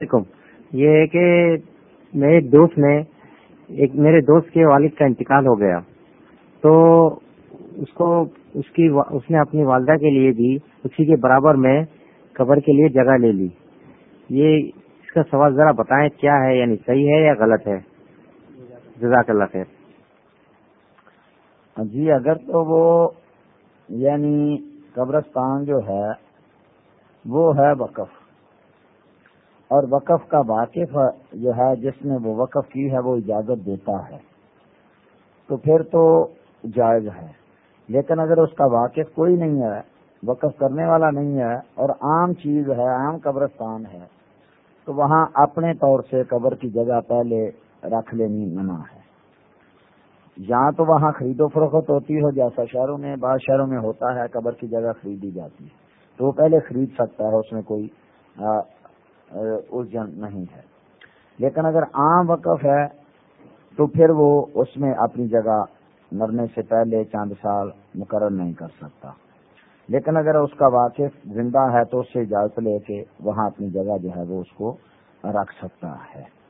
علیکم۔ یہ ہے کہ میرے دوست نے ایک میرے دوست کے والد کا انتقال ہو گیا۔ تو اس کو اس کی اس نے اپنی والدہ کے لیے بھی اسی کے برابر میں قبر کے لیے جگہ لے لی۔ یہ اس کا سوال ذرا بتائیں کیا ہے یعنی صحیح ہے یا غلط ہے؟ جزاک اللہ خیر۔ ہاں جی اگر تو وہ یعنی قبرستان جو ہے، وہ ہے وقف۔ اور وقف کا واقف جو ہے، جس نے وہ وقف کی ہے، وہ اجازت دیتا ہے۔ تو پھر تو جائز ہے۔ لیکن اگر اس کا واقف کوئی نہیں ہے، وقف کرنے والا نہیں ہے، اور عام چیز ہے، عام قبرستان ہے، تو وہاں اپنے طور سے قبر کی جگہ پہلے رکھ لینی منع ہے۔ یا تو وہاں خرید و فروخت ہوتی ہو، جیسا شہروں میں، بعض شہروں میں ہوتا ہے، قبر کی جگہ خریدی جاتی ہے۔ تو وہ پہلے خرید سکتا ہے، اس میں کوئی الجھن نہیں ہے۔ لیکن اگر عام وقف ہے، تو پھر وہ اس میں اپنی جگہ مرنے سے پہلے چاند سال مقرر نہیں کر سکتا۔ لیکن اگر اس کا واقف زندہ ہے، تو اس سے اجازت لے کے وہاں اپنی جگہ جو ہے وہ اس کو رکھ سکتا ہے۔